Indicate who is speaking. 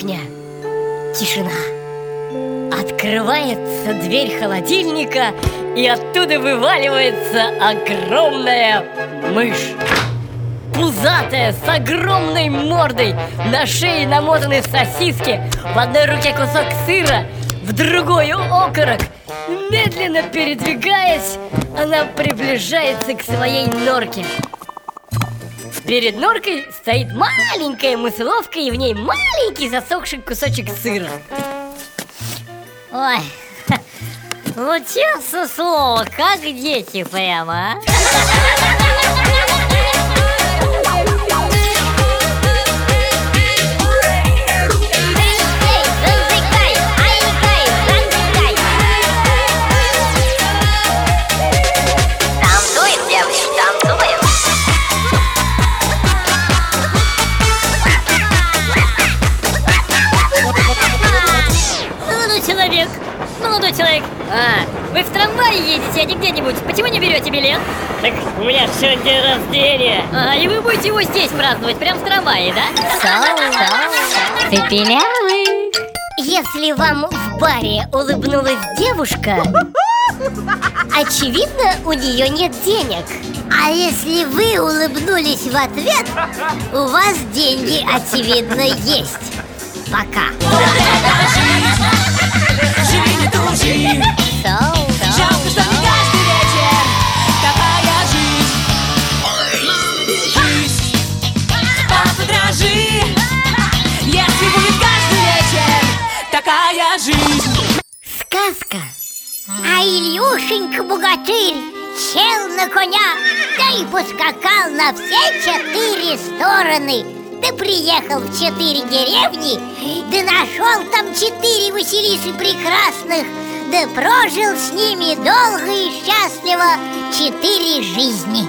Speaker 1: кухня, тишина. Открывается дверь холодильника, и оттуда вываливается огромная мышь. Пузатая, с огромной мордой, на шее намотаны сосиски, в одной руке кусок сыра, в другой окорок. Медленно передвигаясь, она приближается к своей норке. Перед норкой стоит маленькая мысловка И в ней маленький засохший кусочек сыра
Speaker 2: Ой, вот честное слово, как дети прямо, а?
Speaker 1: молодой человек А, вы в трамвае едете, а не где-нибудь Почему не берете билет?
Speaker 3: Так у меня сегодня день рождения
Speaker 1: А, и вы будете его здесь праздновать, прям в трамвае, да?
Speaker 2: Ты пилявый
Speaker 1: Если вам в баре улыбнулась девушка Очевидно, у нее нет денег
Speaker 4: А если вы улыбнулись в ответ, у вас деньги, очевидно, есть. Пока.
Speaker 5: Подражи Если будет каждый вечер Такая жизнь
Speaker 4: Сказка. А Ильюшенька богатырь сел на коня, да и поскакал на все четыре стороны. Да приехал в четыре деревни, да нашел там четыре Василисы прекрасных, да прожил с ними долго и счастливо четыре жизни.